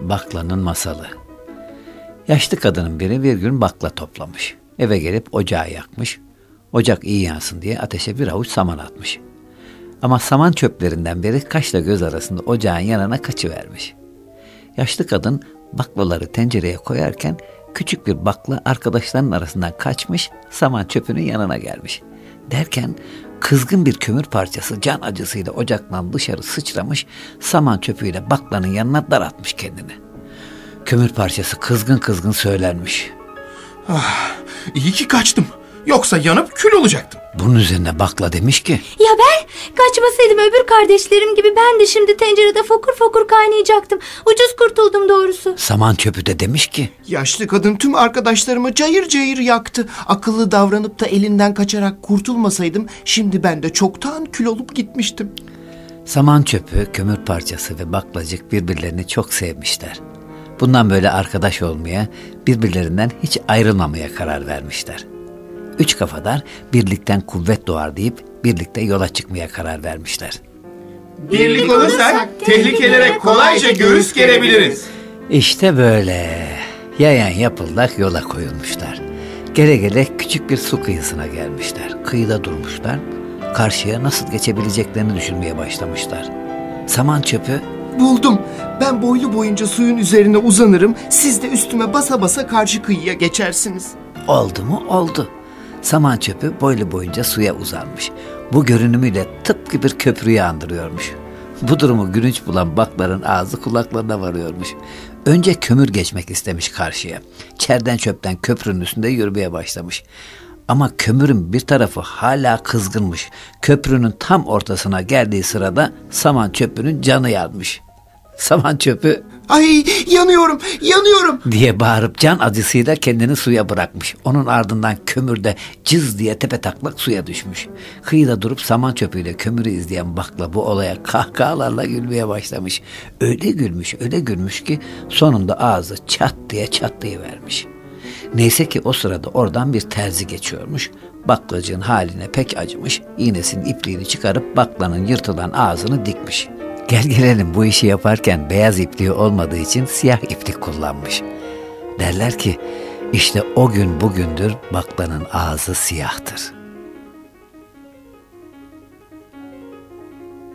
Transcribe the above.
Baklanın masalı. Yaşlı kadının biri bir gün bakla toplamış. Eve gelip ocağı yakmış. Ocak iyi yansın diye ateşe bir avuç saman atmış. Ama saman çöplerinden biri kaşla göz arasında ocağın yanına kaçıvermiş. Yaşlı kadın baklaları tencereye koyarken küçük bir bakla arkadaşlarının arasından kaçmış, saman çöpünün yanına gelmiş. Derken kızgın bir kömür parçası can acısıyla ocaktan dışarı sıçramış, saman çöpüyle baklanın yanına daratmış kendini. Kömür parçası kızgın kızgın söylenmiş. Ah, iyi ki kaçtım. Yoksa yanıp kül olacaktım. Bunun üzerine bakla demiş ki Ya ben kaçmasaydım öbür kardeşlerim gibi ben de şimdi tencerede fokur fokur kaynayacaktım. Ucuz kurtuldum doğrusu. saman çöpü de demiş ki Yaşlı kadın tüm arkadaşlarımı cayır cayır yaktı. Akıllı davranıp da elinden kaçarak kurtulmasaydım şimdi ben de çoktan kül olup gitmiştim. Saman çöpü, kömür parçası ve baklacık birbirlerini çok sevmişler. Bundan böyle arkadaş olmaya, birbirlerinden hiç ayrılmamaya karar vermişler. Üç kafadar birlikten kuvvet doğar deyip birlikte yola çıkmaya karar vermişler. Birlik olursak tehlikelere kolayca göğüs gerebiliriz. İşte böyle. Yayan yapıldak yola koyulmuşlar. Gele gele küçük bir su kıyısına gelmişler. Kıyıda durmuşlar. Karşıya nasıl geçebileceklerini düşünmeye başlamışlar. Saman çöpü Buldum. Ben boylu boyunca suyun üzerine uzanırım. Siz de üstüme basa basa karşı kıyıya geçersiniz. oldu mu oldu. Saman çöpü boylu boyunca suya uzanmış. Bu görünümüyle tıpkı bir köprüyü andırıyormuş. Bu durumu gülünç bulan bakların ağzı kulaklarına varıyormuş. Önce kömür geçmek istemiş karşıya. Çerden çöpten köprünün üstünde yürümeye başlamış. Ama kömürün bir tarafı hala kızgınmış. Köprünün tam ortasına geldiği sırada saman çöpünün canı yanmış. Saman çöpü Ay yanıyorum, yanıyorum. diye bağırıp can acısıyla kendini suya bırakmış. Onun ardından kömürde cız diye tepe taklak suya düşmüş. Kıyıda durup saman çöpüyle kömürü izleyen bakla bu olaya kahkahalarla gülmeye başlamış. Öyle gülmüş, öyle gülmüş ki sonunda ağzı çat diye çatlayıvermiş. Neyse ki o sırada oradan bir terzi geçiyormuş. Baklacığın haline pek acımış. İğnesinin ipliğini çıkarıp baklanın yırtılan ağzını dikmiş. Gel gelelim bu işi yaparken beyaz ipliği olmadığı için siyah iplik kullanmış. Derler ki işte o gün bugündür baklanın ağzı siyahtır.''